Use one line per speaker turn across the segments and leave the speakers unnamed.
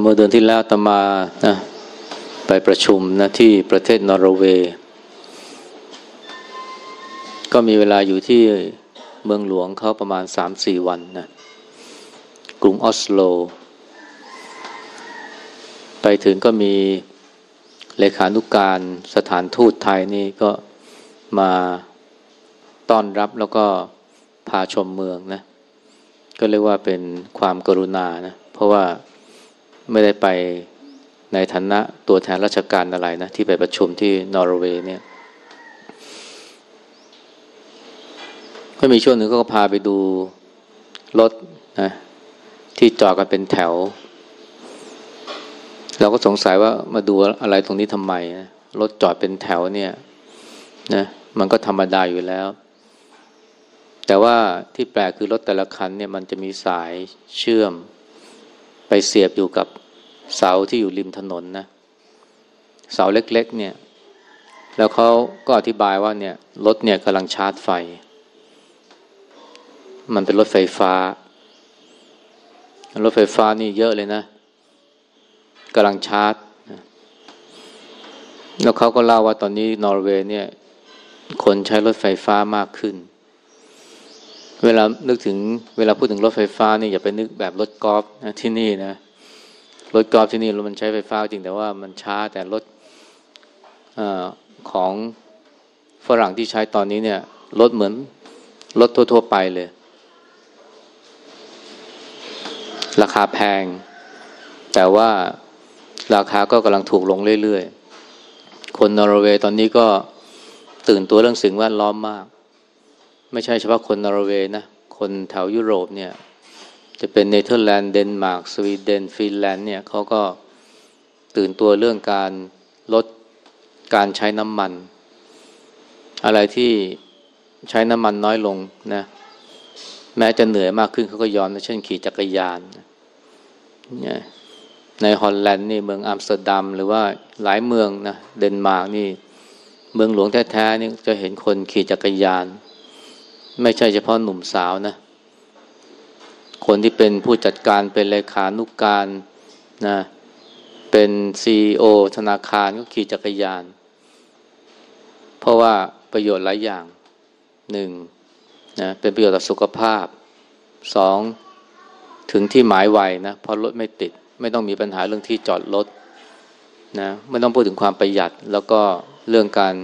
เมื่อเดือนที่แล้วตมานะไปประชุมนะที่ประเทศนอร์เวย์ ก็มีเวลาอยู่ที่เมืองหลวงเขาประมาณ 3-4 วันนะกรุงออสโล ไปถึงก็มีเลขานุกการสถานทูตไทยนี่ก็มาต้อนรับแล้วก็พาชมเมืองนะ ก็เรียกว่าเป็นความกรุณานะ เพราะว่า ไม่ได้ไปในฐานะตัวแทนราชการอะไรนะ ที่ไปประชุมที่นอร์เวย์เนี่ยก็มีช่วงหนึ่งก็พาไปดูรถนะที่จอดกันเป็นแถว เราก็สงสัยว่ามาดูอะไรตรงนี้ทำไมนะรถจอดเป็นแถวเนี่ยนะมันก็ธรรมดาอยู่แล้ว แต่ว่าที่แปลกคือรถแต่ละคันเนี่ยมันจะมีสายเชื่อม ไปเสียบอยู่กับเสาที่อยู่ริมถนนนะ เสาเล็กๆเนี่ย แล้วเขาก็อธิบายว่าเนี่ยรถเนี่ยกำลังชาร์จไฟ มันเป็นรถไฟฟ้า รถไฟฟ้านี่เยอะเลยนะกำลังชาร์จ แล้วเขาก็เล่าว่าตอนนี้นอร์เวย์เนี่ย คนใช้รถไฟฟ้ามากขึ้น เวลานึกถึงเวลาพูดถึงรถไฟฟ้านี่อย่าไปนึกแบบรถกอล์ฟนะที่นี่นะรถกอล์ฟที่นี่รถมันใช้ไฟฟ้าจริงแต่ว่ามันช้าแต่รถอของฝรั่งที่ใช้ตอนนี้เนี่ยรถเหมือนรถทั่ว ๆ ไปเลย ราคาแพง แต่ว่าราคาก็กำลังถูกลงเรื่อย ๆ คนนอร์เวย์ตอนนี้ก็ตื่นตัวเรื่องสิ่งแวดล้อมมาก ไม่ใช่เฉพาะคนนอร์เวย์นะ คนแถวยุโรปเนี่ย จะเป็นเนเธอร์แลนด์เดนมาร์กสวีเดนฟินแลนด์เนี่ยเขาก็ตื่นตัวเรื่องการลดการใช้น้ำมัน อะไรที่ใช้น้ำมันน้อยลงนะแม้จะเหนื่อยมากขึ้นเขาก็ยอมนะเช่นขี่จักรยานเนี่ยในฮอลแลนด์นี่เมืองอัมสเตอร์ดัมหรือว่าหลายเมืองนะเดนมาร์กนี่เมืองหลวงแท้ๆนี่จะเห็นคนขี่จักรยาน ไม่ใช่เฉพาะหนุ่มสาวนะ คนที่เป็นผู้จัดการเป็นเลขานุการนะ เป็น CEO ธนาคารก็ขี่จักรยาน เพราะว่าประโยชน์หลายอย่างหนึ่งนะเป็นประโยชน์ต่อสุขภาพสองถึงที่หมายไวนะเพราะรถไม่ติด ไม่ต้องมีปัญหาเรื่องที่จอดรถนะไม่ต้องพูดถึงความประหยัดแล้วก็เรื่องการ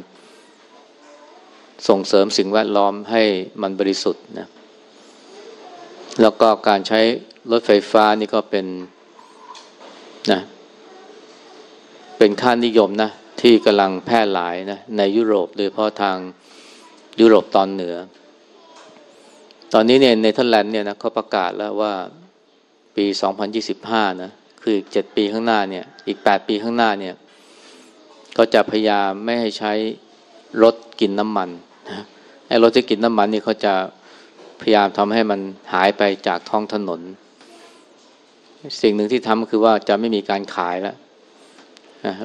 ส่งเสริมสิ่งแวดล้อมให้มันบริสุทธิ์นะแล้วก็การใช้รถไฟฟ้านี่ก็เป็นนะเป็นค่านิยมนะที่กำลังแพร่หลายนะในยุโรปโดยเฉพาะทางยุโรปตอนเหนือ ตอนนี้เนี่ยในเธอร์แลนด์เนี่ยนะเขาประกาศแล้วว่าปี 2025 นะคืออีก 7 ปีข้างหน้าเนี่ยอีก 8 ปีข้างหน้าเนี่ยก็จะพยายามไม่ให้ใช้ รถกินน้ำมันไอ้รถที่กินน้ำมันนี่เขาจะพยายามทำให้มันหายไปจากท้องถนน สิ่งหนึ่งที่ทำก็คือว่าจะไม่มีการขายแล้ว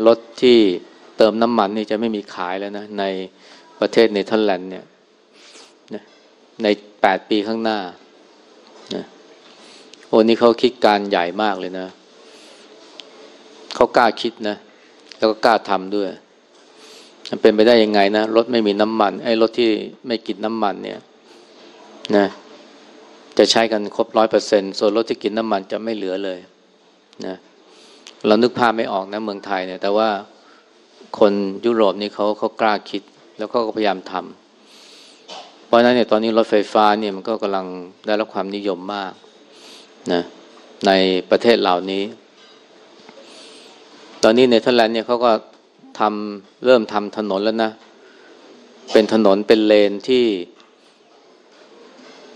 รถที่เติมน้ำมันนี่จะไม่มีขายแล้วนะในประเทศเนเธอร์แลนด์เนี่ยในแปดปีข้างหน้าโอ้นี่เขาคิดการใหญ่มากเลยนะ เขากล้าคิดนะ แล้วก็กล้าทำด้วย เป็นไปได้ยังไงนะรถไม่มีน้ำมัน ไอ้รถที่ไม่กินน้ำมันเนี่ยนะจะใช้กันครบร้อยเปอร์เซ็นส่วนรถที่กินน้ำมันจะไม่เหลือเลยนะเรานึกภาพไม่ออกนะเมืองไทยเนี่ย แต่ว่าคนยุโรปนี่เขาเขากล้าคิด แล้วก็พยายามทำเพราะนั้นเนี่ยตอนนี้รถไฟฟ้าเนี่ยมันก็กำลังได้รับความนิยมมากนะในประเทศเหล่านี้ ตอนนี้ในเธอร์แลนด์เนี่ยเขาก็ ทำเริ่มทำถนนแล้วนะ เป็นถนนเป็นเลนที่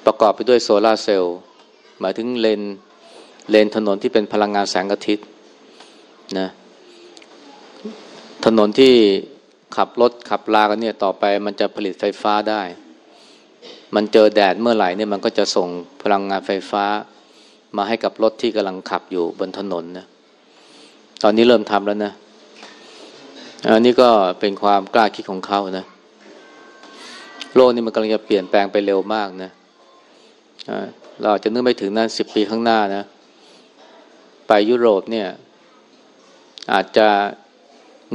ประกอบไปด้วยโซลาเซลล์หมายถึงเลนเลนถนนที่เป็นพลังงานแสงอาทิตย์นะถนนที่ขับรถขับลากันเนี่ยต่อไปมันจะผลิตไฟฟ้าได้ มันเจอแดดเมื่อไหร่เนี่ยมันก็จะส่งพลังงานไฟฟ้ามาให้กับรถที่กำลังขับอยู่บนถนนนะตอนนี้เริ่มทำแล้วนะ อันนี้ก็เป็นความกล้าคิดของเขานะ โลกนี้มันกำลังจะเปลี่ยนแปลงไปเร็วมากนะเราจะนึกไม่ถึงนะสิบปีข้างหน้านะ ไปยุโรปเนี่ย อาจจะ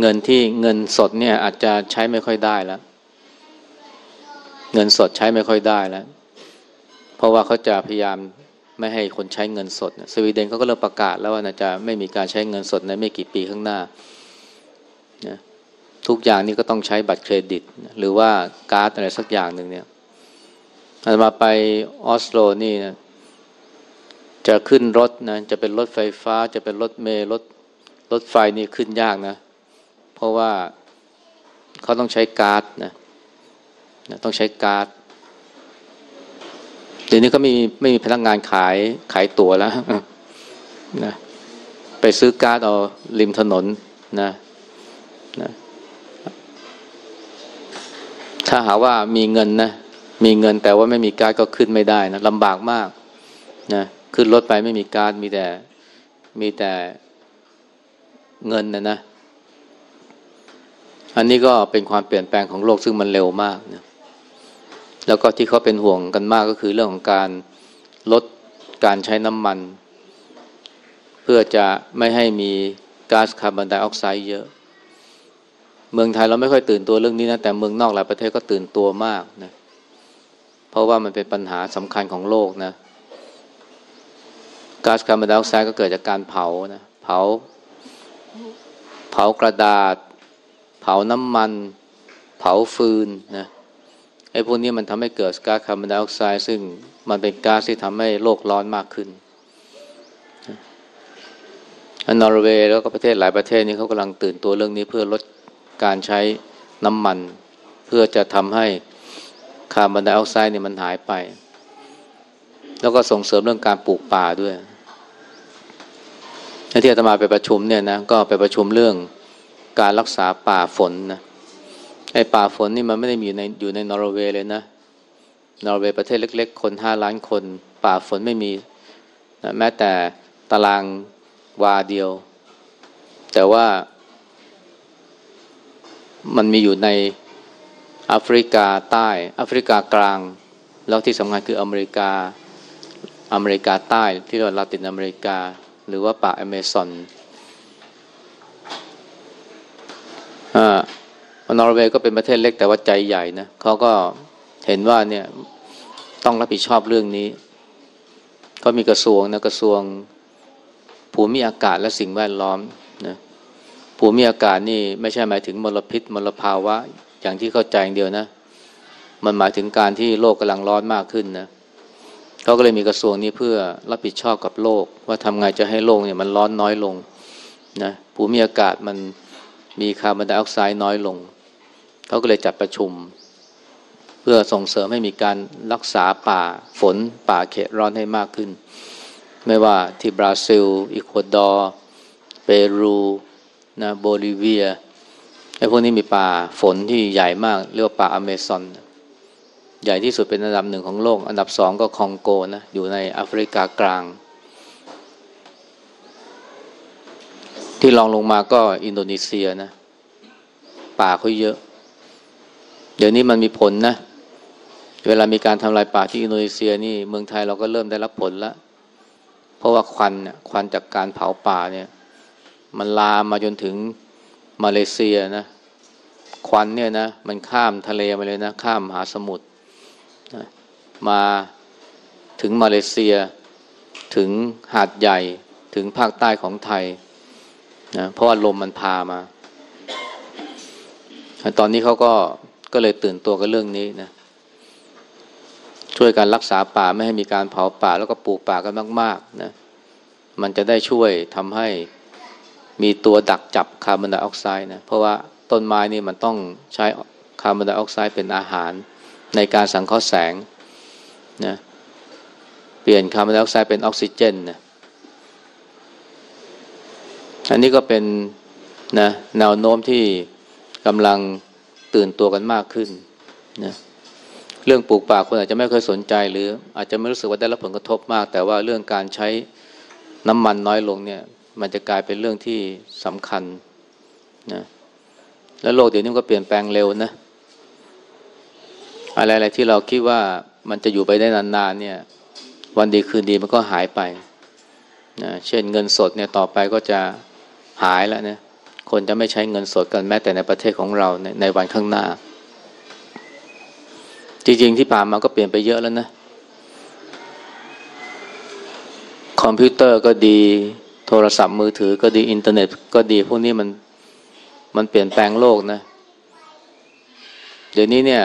เงินที่เงินสดเนี่ย อาจจะใช้ไม่ค่อยได้แล้ว เงินสดใช้ไม่ค่อยได้แล้ว เพราะว่าเขาจะพยายามไม่ให้คนใช้เงินสด สวีเดนเขาก็เริ่มประกาศแล้วว่าจะไม่มีการใช้เงินสดในไม่กี่ปีข้างหน้า นะทุกอย่างนี้ก็ต้องใช้บัตรเครดิต หรือว่าการ์ดอะไรสักอย่างหนึ่งเนี่ยอาตมาไปออสโลนี่นะจะขึ้นรถนะจะเป็นรถไฟฟ้า จะเป็นรถเมล์รถรถไฟนี่ขึ้นยากนะ เพราะว่าเขาต้องใช้การ์ดนะนะต้องใช้การ์ดเดี๋ยวนี้ก็ไม่มีไม่มีพนักงานขายขายตั๋วแล้วนะไปซื้อการ์ดเอาริมถนนนะ นะถ้าหาว่ามีเงินนะมีเงินแต่ว่าไม่มีการ์ดก็ขึ้นไม่ได้นะลำบากมากนะขึ้นรถไปไม่มีการ์ดมีแต่มีแต่เงินนะนะอันนี้ก็เป็นความเปลี่ยนแปลงของโลกซึ่งมันเร็วมากนะแล้วก็ที่เขาเป็นห่วงกันมากก็คือเรื่องของการลดการใช้น้ำมัน เพื่อจะไม่ให้มีก๊าซคาร์บอนไดออกไซด์เยอะ เมืองไทยเราไม่ค่อยตื่นตัวเรื่องนี้นะแต่เมืองนอกหลายประเทศก็ตื่นตัวมากนะเพราะว่ามันเป็นปัญหาสำคัญของโลกนะก๊าซคาร์บอนไดออกไซด์ก็เกิดจากการเผานะเผา เผากระดาษ เผาน้ำมัน เผาฟืนนะไอ้พวกนี้มันทำให้เกิดก๊าซคาร์บอนไดออกไซด์ซึ่งมันเป็นก๊าซที่ทำให้โลกร้อนมากขึ้นนอร์เวย์แล้วก็ประเทศหลายประเทศนี้เขากำลังตื่นตัวเรื่องนี้เพื่อลด การใช้น้ำมัน เพื่อจะทำให้คาร์บอนไดออกไซด์เนี่ยมันหายไป แล้วก็ส่งเสริมเรื่องการปลูกป่าด้วยที่อาตมาไปประชุมเนี่ยนะก็ไปประชุมเรื่องการรักษาป่าฝนนะไอ้ป่าฝนนี่มันไม่ได้มีในอยู่ในนอร์เวย์เลยนะนอร์เวย์ประเทศเล็ก ๆ คนห้าล้านคน ป่าฝนไม่มีนะแม้แต่ตารางวาเดียว แต่ว่า มันมีอยู่ในแอฟริกาใต้แอฟริกากลาง แล้วที่สำคัญคืออเมริกาอเมริกาใต้ที่เรียกว่าลาตินอเมริกา หรือว่าป่าอเมซอนอ่านอร์เวย์ก็เป็นประเทศเล็กแต่ว่าใจใหญ่นะเขาก็เห็นว่าเนี่ยต้องรับผิดชอบเรื่องนี้เขามีกระทรวงนะกระทรวงภูมิอากาศและสิ่งแวดล้อมนะ ภูมิอากาศนี่ไม่ใช่หมายถึงมลพิษมลภาวะ อย่างที่เข้าใจอย่างเดียวนะ มันหมายถึงการที่โลกกำลังร้อนมากขึ้นนะเขาก็เลยมีกระทรวงนี้เพื่อรับผิดชอบกับโลก ว่าทำไงจะให้โลกเนี่ยมันร้อนน้อยลงนะภูมิอากาศมันมีคาร์บอนไดออกไซด์น้อยลง เขาก็เลยจัดประชุม เพื่อส่งเสริมให้มีการรักษาป่าฝนป่าเขตร้อนให้มากขึ้น ไม่ว่าที่บราซิล อิควาดอร์ เปรู นะโบลิเวียไอ้พวกนี้มีป่าฝนที่ใหญ่มากเรียกว่าป่าอเมซอน ใหญ่ที่สุดเป็นอันดับหนึ่งของโลก อันดับสองก็คองโกนะอยู่ในแอฟริกากลาง ที่รองลงมาก็อินโดนีเซียนะ ป่าเขาเยอะ เดี๋ยวนี้มันมีผลนะ เวลามีการทำลายป่าที่อินโดนีเซียนี่เมืองไทยเราก็เริ่มได้รับผลแล้ว เพราะว่าควันควันจากการเผาป่าเนี่ย มันลามมาจนถึงมาเลเซียนะควันเนี่ยนะมันข้ามทะเลมาเลยนะข้ามมหาสมุทรนะมาถึงมาเลเซีย ถึงหาดใหญ่ถึงภาคใต้ของไทยนะเพราะว่าลมมันพามา ตอนนี้เขาก็ก็เลยตื่นตัวกับเรื่องนี้นะช่วยการรักษาป่าไม่ให้มีการเผาป่าแล้วก็ปลูกป่ากันมาก ๆนะมันจะได้ช่วยทำให้ มีตัวดักจับคาร์บอนไดออกไซด์นะเพราะว่าต้นไม้นี่มันต้องใช้คาร์บอนไดออกไซด์เป็นอาหารในการสังเคราะห์แสงนะเปลี่ยนคาร์บอนไดออกไซด์เป็นออกซิเจนนะอันนี้ก็เป็นนะแนวโน้มที่กำลังตื่นตัวกันมากขึ้นนะเรื่องปลูกป่าคนอาจจะไม่เคยสนใจ หรืออาจจะไม่รู้สึกว่าได้รับผลกระทบมาก แต่ว่าเรื่องการใช้น้ำมันน้อยลงเนี่ย มันจะกลายเป็นเรื่องที่สำคัญนะแล้วโลกเดี๋ยวนี้ก็เปลี่ยนแปลงเร็วนะ อะไรๆที่เราคิดว่ามันจะอยู่ไปได้นานๆเนี่ย วันดีคืนดีมันก็หายไปนะเช่นเงินสดเนี่ยต่อไปก็จะหายแล้วนะคนจะไม่ใช้เงินสดกันแม้แต่ในประเทศของเราในในวันข้างหน้า จริงๆที่ผ่านมาก็เปลี่ยนไปเยอะแล้วนะ คอมพิวเตอร์ก็ดี โทรศัพท์มือถือก็ดีอินเทอร์เน็ตก็ดีพวกนี้มันมันเปลี่ยนแปลงโลกนะ เดี๋ยวนี้เนี่ย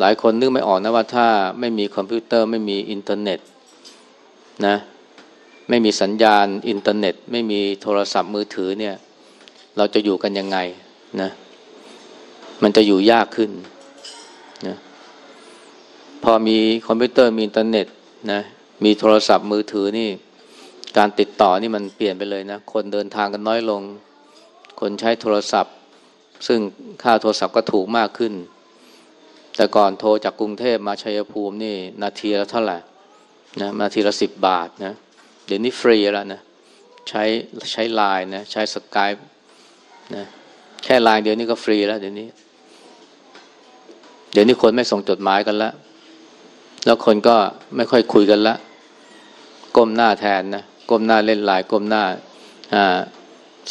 หลายคนนึกไม่ออกนะว่าถ้าไม่มีคอมพิวเตอร์ไม่มีอินเทอร์เน็ตนะไม่มีสัญญาณอินเทอร์เน็ต ไม่มีโทรศัพท์มือถือเนี่ย เราจะอยู่กันยังไงนะมันจะอยู่ยากขึ้นนะพอมีคอมพิวเตอร์มีอินเทอร์เน็ตนะมีโทรศัพท์มือถือนี่ การติดต่อนี่มันเปลี่ยนไปเลยนะ คนเดินทางกันน้อยลง คนใช้โทรศัพท์ ซึ่งค่าโทรศัพท์ก็ถูกมากขึ้น แต่ก่อนโทรจากกรุงเทพมาชัยภูมินี่นาทีละเท่าไหร่นะนาทีละสิบบาทนะเดี๋ยวนี้ฟรีแล้วนะใช้ใช้ไลน์นะใช้ Skype นะแค่ไลน์เดียวนี้ก็ฟรีแล้วเดี๋ยวนี้ เดี๋ยวนี้คนไม่ส่งจดหมายกันแล้วแล้วคนก็ไม่ค่อยคุยกันละก้มหน้าแทนนะ ก้มหน้าเล่นไลน์ก้มหน้า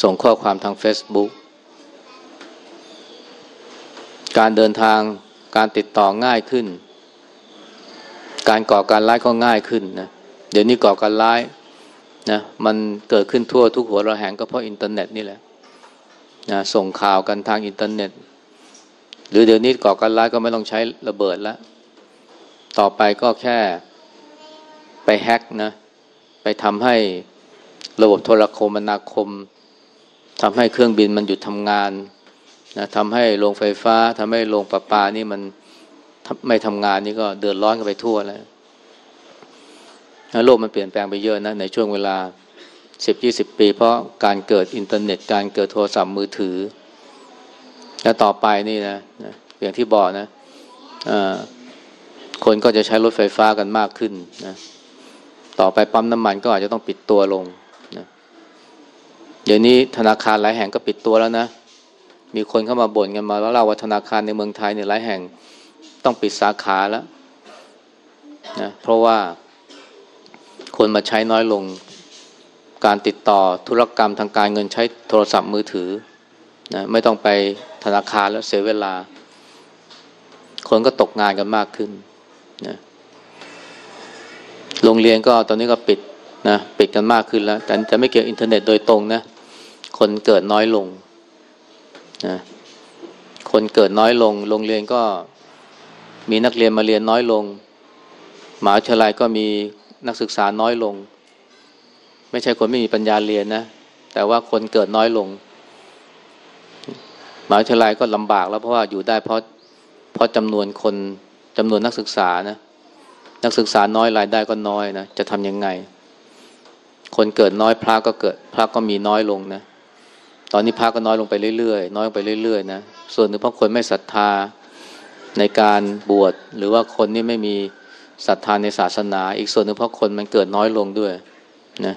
ส่งข้อความทาง Facebook การเดินทางการติดต่อง่ายขึ้น การก่อการร้ายก็ง่ายขึ้นนะเดี๋ยวนี้ก่อการร้ายนะมันเกิดขึ้นทั่วทุกหัวระแหงก็เพราะอินเทอร์เน็ตนี่แหละนะส่งข่าวกันทางอินเทอร์เน็ต หรือเดี๋ยวนี้ก่อการร้ายก็ไม่ต้องใช้ระเบิดแล้วต่อไปก็แค่ไปแฮ็กนะ ทำให้ระบบโทรคมนาคมทำให้เครื่องบินมันหยุดทำงานนะทำให้โรงไฟฟ้าทำให้โรงประปานี่มันไม่ทำงานนี่ก็เดือดร้อนกันไปทั่วแล้วโลกมันเปลี่ยนแปลงไปเยอะนะในช่วงเวลาสิบยี่สิบปี เพราะการเกิดอินเทอร์เน็ต การเกิดโทรศัพท์มือถือ และต่อไปนี่นะนะอย่างที่บอกนะคนก็จะใช้รถไฟฟ้ากันมากขึ้นนะ ต่อไปปั๊มน้ำมันก็อาจจะต้องปิดตัวลงนะเดี๋ยวนี้ธนาคารหลายแห่งก็ปิดตัวแล้วนะ มีคนเข้ามาบ่นกันมาแล้วเราว่าธนาคารในเมืองไทยเนี่ยหลายแห่งต้องปิดสาขาแล้วนะเพราะว่าคนมาใช้น้อยลงการติดต่อธุรกรรมทางการเงินใช้โทรศัพท์มือถือนะไม่ต้องไปธนาคารแล้วเสียเวลา คนก็ตกงานกันมากขึ้นนะ โรงเรียนก็ตอนนี้ก็ปิดนะปิดกันมากขึ้นแล้ว แต่จะไม่เกี่ยวอินเทอร์เน็ตโดยตรงนะ คนเกิดน้อยลงนะคนเกิดน้อยลง โรงเรียนก็มีนักเรียนมาเรียนน้อยลงมหาวิทยาลัยก็มีนักศึกษาน้อยลง ไม่ใช่คนไม่มีปัญญาเรียนนะ แต่ว่าคนเกิดน้อยลงมหาวิทยาลัยก็ลำบากแล้วเพราะว่าอยู่ได้เพราะเพราะจำนวนคนจำนวนนักศึกษานะ นักศึกษาน้อยรายได้ก็น้อยนะจะทำยังไง คนเกิดน้อยพระก็เกิดพระก็มีน้อยลงนะ ตอนนี้พระก็น้อยลงไปเรื่อยๆน้อยลงไปเรื่อยๆนะส่วนหนึ่งเพราะคนไม่ศรัทธาในการบวชหรือว่าคนนี่ไม่มีศรัทธาในศาสนา อีกส่วนหนึ่งเพราะคนมันเกิดน้อยลงด้วยนะ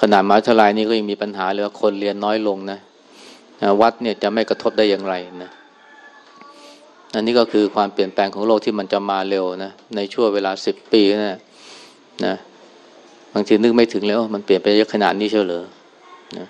ขนาดมหาวิทยาลัยนี่ก็ยังมีปัญหาเลยว่าคนเรียนน้อยลงนะวัดเนี่ยจะไม่กระทบได้อย่างไรนะ อันนี้ก็คือความเปลี่ยนแปลงของโลกที่มันจะมาเร็วนะในช่วงเวลาสิบปีนะนะบางทีนึกไม่ถึงแล้วมันเปลี่ยนไปเยอะขนาดนี้เชียวเหรอ